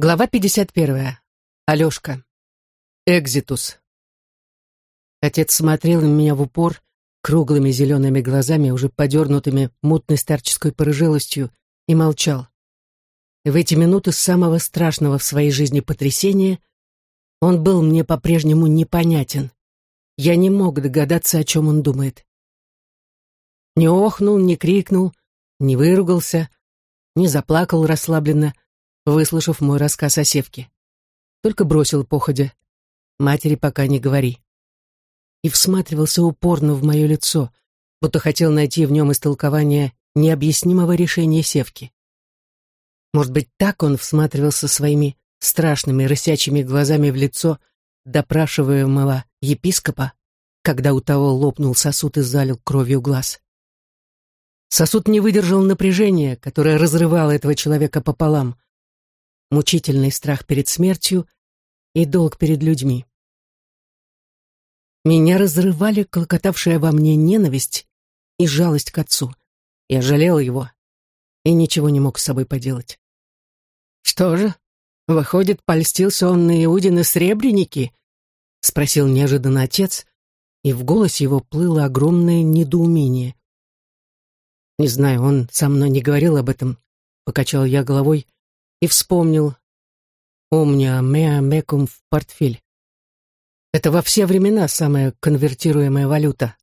Глава 51. Алешка. Экзитус. Отец смотрел на меня в упор, круглыми зелеными глазами, уже подернутыми мутной старческой порыжилостью, и молчал. в эти минуты самого страшного в своей жизни потрясения он был мне по-прежнему непонятен. Я не мог догадаться, о чем он думает. Не охнул, не крикнул, не выругался, не заплакал расслабленно, выслушав мой рассказ о Севке. Только бросил походя. Матери пока не говори. И всматривался упорно в мое лицо, будто хотел найти в нем истолкование необъяснимого решения Севки. Может быть, так он всматривался своими страшными рысячими глазами в лицо допрашиваемого епископа, когда у того лопнул сосуд и залил кровью глаз. Сосуд не выдержал напряжения, которое разрывало этого человека пополам — мучительный страх перед смертью и долг перед людьми. Меня разрывали клокотавшая во мне ненависть и жалость к отцу. Я жалел его и ничего не мог с собой поделать. «Что же, выходит, польстился он на Иудины сребреники?» — спросил неожиданно отец, и в голосе его плыло огромное недоумение. «Не знаю, он со мной не говорил об этом», — покачал я головой и вспомнил «Омня меа мекум в портфель». Это во все времена самая конвертируемая валюта.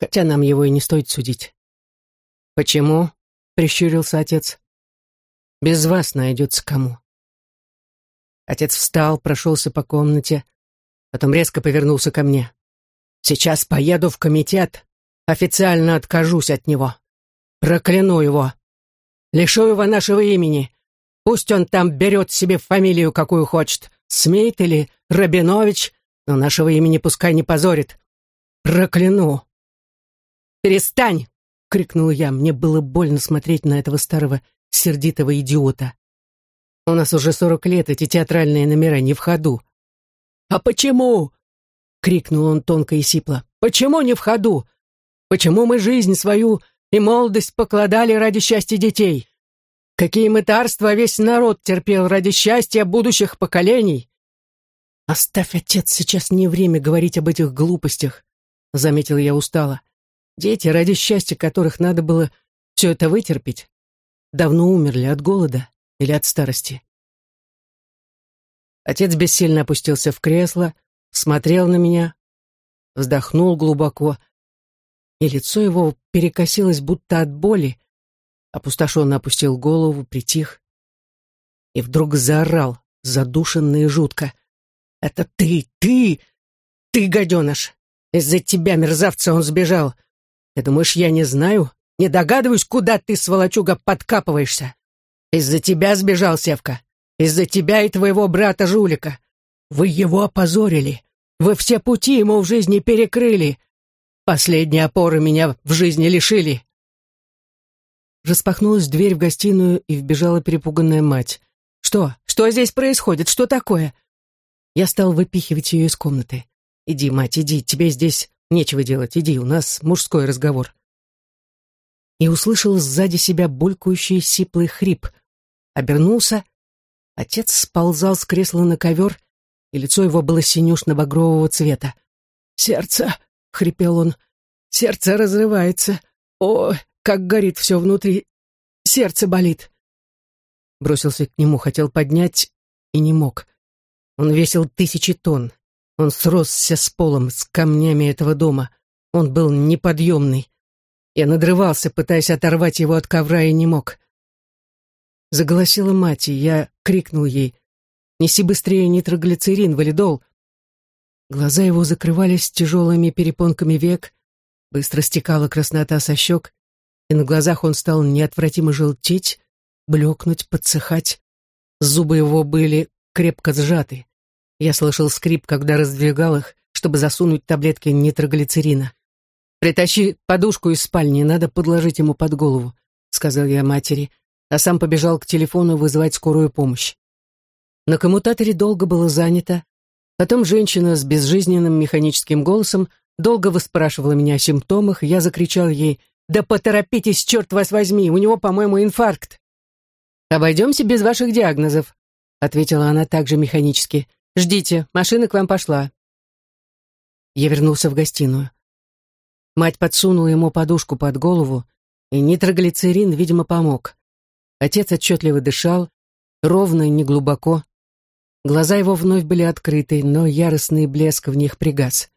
Хотя нам его и не стоит судить. «Почему?» — прищурился отец. «Без вас найдется кому». Отец встал, прошелся по комнате, потом резко повернулся ко мне. «Сейчас поеду в комитет, официально откажусь от него. Прокляну его. Лишу его нашего имени. Пусть он там берет себе фамилию, какую хочет, Смит или Рабинович, но нашего имени пускай не позорит. Прокляну!» «Перестань!» — крикнул я. Мне было больно смотреть на этого старого сердитого идиота. У нас уже сорок лет, эти театральные номера не в ходу. «А почему?» — крикнул он тонко и сипло. «Почему не в ходу? Почему мы жизнь свою и молодость покладали ради счастья детей? Какие мытарства весь народ терпел ради счастья будущих поколений. Оставь, отец, сейчас не время говорить об этих глупостях, заметил я устало. Дети, ради счастья которых надо было все это вытерпеть, давно умерли от голода или от старости. Отец бессильно опустился в кресло, смотрел на меня, вздохнул глубоко, и лицо его перекосилось будто от боли, опустошенно опустил голову, притих и вдруг заорал, задушенно и жутко. «Это ты, ты, ты, гаденыш! Из-за тебя, мерзавца, он сбежал. Ты думаешь, я не знаю? Не догадываюсь, куда ты, сволочуга, подкапываешься? Из-за тебя сбежал Севка. Из-за тебя и твоего брата-жулика. Вы его опозорили. Вы все пути ему в жизни перекрыли. Последние опоры меня в жизни лишили. Распахнулась дверь в гостиную, и вбежала перепуганная мать. «Что? Что здесь происходит? Что такое?» Я стал выпихивать ее из комнаты. «Иди, мать, иди, тебе здесь нечего делать. Иди, у нас мужской разговор». И услышал сзади себя булькающий сиплый хрип. Обернулся. Отец сползал с кресла на ковер, и лицо его было синюшно-багрового цвета. «Сердце!» — хрипел он. «Сердце разрывается! О, как горит все внутри. Сердце болит. Бросился к нему, хотел поднять и не мог. Он весил тысячи тонн. Он сросся с полом, с камнями этого дома. Он был неподъемный. Я надрывался, пытаясь оторвать его от ковра, и не мог. Заголосила мать, и я крикнул ей «Неси быстрее нитроглицерин, валидол!» Глаза его закрывались тяжелыми перепонками век, быстро стекала краснота со щек, и на глазах он стал неотвратимо желтеть, блекнуть, подсыхать. Зубы его были крепко сжаты. Я слышал скрип, когда раздвигал их, чтобы засунуть таблетки нитроглицерина. «Притащи подушку из спальни, надо подложить ему под голову», — сказал я матери, а сам побежал к телефону вызывать скорую помощь. На коммутаторе долго было занято. Потом женщина с безжизненным механическим голосом долго выспрашивала меня о симптомах, я закричал ей «Да поторопитесь, черт вас возьми, у него, по-моему, инфаркт». «Обойдемся без ваших диагнозов», — ответила она также механически. «Ждите, машина к вам пошла». Я вернулся в гостиную. Мать подсунула ему подушку под голову, и нитроглицерин, видимо, помог. Отец отчетливо дышал, ровно и неглубоко. Глаза его вновь были открыты, но яростный блеск в них пригас.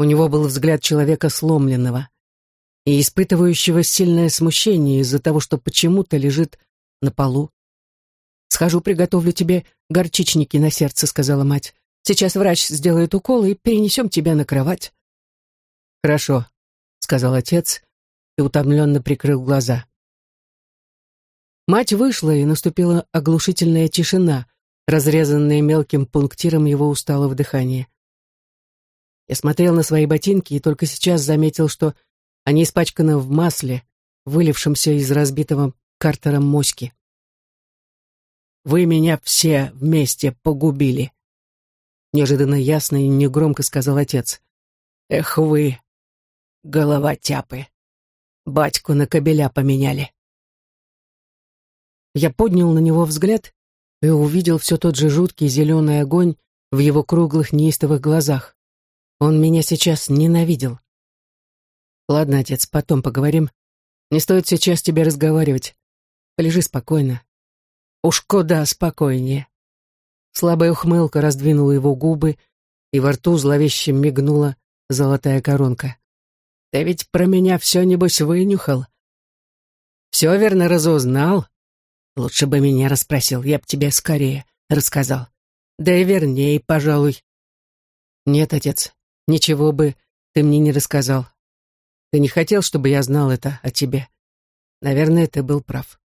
У него был взгляд человека сломленного и испытывающего сильное смущение из-за того, что почему-то лежит на полу. «Схожу, приготовлю тебе горчичники на сердце», — сказала мать. «Сейчас врач сделает укол и перенесем тебя на кровать». «Хорошо», — сказал отец и утомленно прикрыл глаза. Мать вышла, и наступила оглушительная тишина, разрезанная мелким пунктиром его усталого дыхания. Я смотрел на свои ботинки и только сейчас заметил, что они испачканы в масле, вылившемся из разбитого картером моськи. «Вы меня все вместе погубили», — неожиданно ясно и негромко сказал отец. «Эх вы, головотяпы, батьку на кобеля поменяли». Я поднял на него взгляд и увидел все тот же жуткий зеленый огонь в его круглых неистовых глазах. Он меня сейчас ненавидел. Ладно, отец, потом поговорим. Не стоит сейчас тебе разговаривать. Полежи спокойно. Уж куда спокойнее. Слабая ухмылка раздвинула его губы, и во рту зловеще мигнула золотая коронка. Ты ведь про меня все, небось, вынюхал. Все верно разузнал. Лучше бы меня расспросил, я б тебе скорее рассказал. Да и вернее, пожалуй. Нет, отец, ничего бы ты мне не рассказал. Ты не хотел, чтобы я знал это о тебе. Наверное, ты был прав.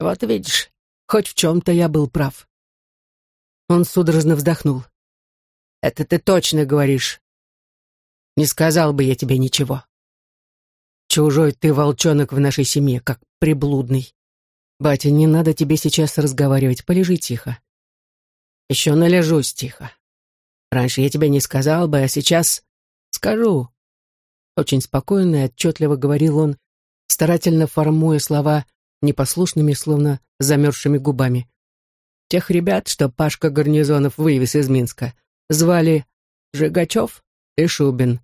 Вот видишь, хоть в чем-то я был прав. Он судорожно вздохнул. Это ты точно говоришь. Не сказал бы я тебе ничего. Чужой ты волчонок в нашей семье, как приблудный. «Батя, не надо тебе сейчас разговаривать, полежи тихо». «Еще належусь тихо. Раньше я тебе не сказал бы, а сейчас скажу». Очень спокойно и отчетливо говорил он, старательно формуя слова непослушными, словно замерзшими губами. Тех ребят, что Пашка Гарнизонов вывез из Минска, звали Жигачев и Шубин.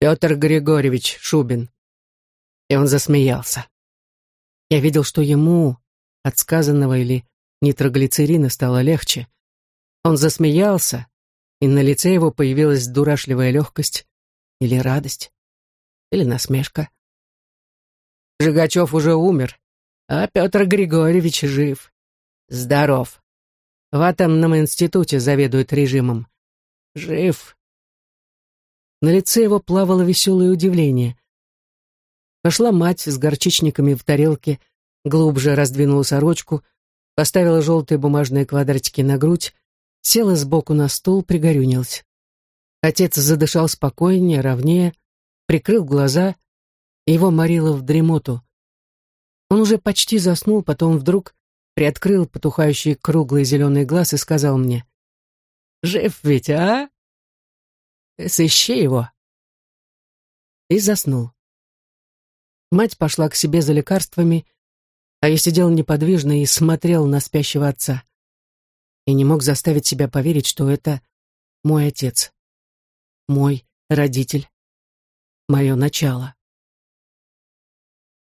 Петр Григорьевич Шубин. И он засмеялся. Я видел, что ему от сказанного или нитроглицерина стало легче. Он засмеялся, и на лице его появилась дурашливая легкость или радость, или насмешка. Жигачев уже умер, а Петр Григорьевич жив. Здоров. В атомном институте заведует режимом. Жив. На лице его плавало веселое удивление. Вошла мать с горчичниками в тарелке, глубже раздвинула сорочку, поставила желтые бумажные квадратики на грудь, села сбоку на стул, пригорюнилась. Отец задышал спокойнее, ровнее, прикрыл глаза, и его морило в дремоту. Он уже почти заснул, потом вдруг приоткрыл потухающий круглый зеленый глаз и сказал мне, «Жив ведь, а? Сыщи его!» И заснул. Мать пошла к себе за лекарствами, а я сидел неподвижно и смотрел на спящего отца. И не мог заставить себя поверить, что это мой отец, мой родитель, мое начало.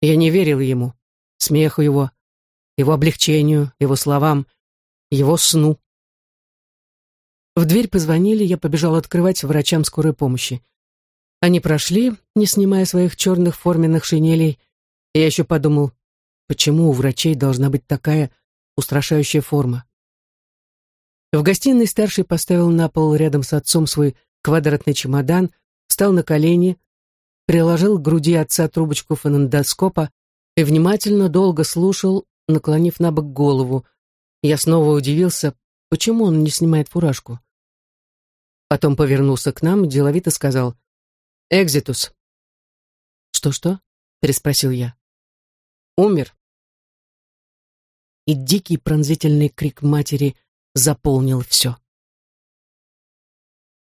Я не верил ему, смеху его, его облегчению, его словам, его сну. В дверь позвонили, я побежал открывать врачам скорой помощи. Они прошли, не снимая своих черных форменных шинелей, и я еще подумал, почему у врачей должна быть такая устрашающая форма. В гостиной старший поставил на пол рядом с отцом свой квадратный чемодан, встал на колени, приложил к груди отца трубочку фонендоскопа и внимательно долго слушал, наклонив на бок голову. Я снова удивился, почему он не снимает фуражку. Потом повернулся к нам, деловито сказал, Экзитус. Что-что? переспросил я. Умер. И дикий пронзительный крик матери заполнил все.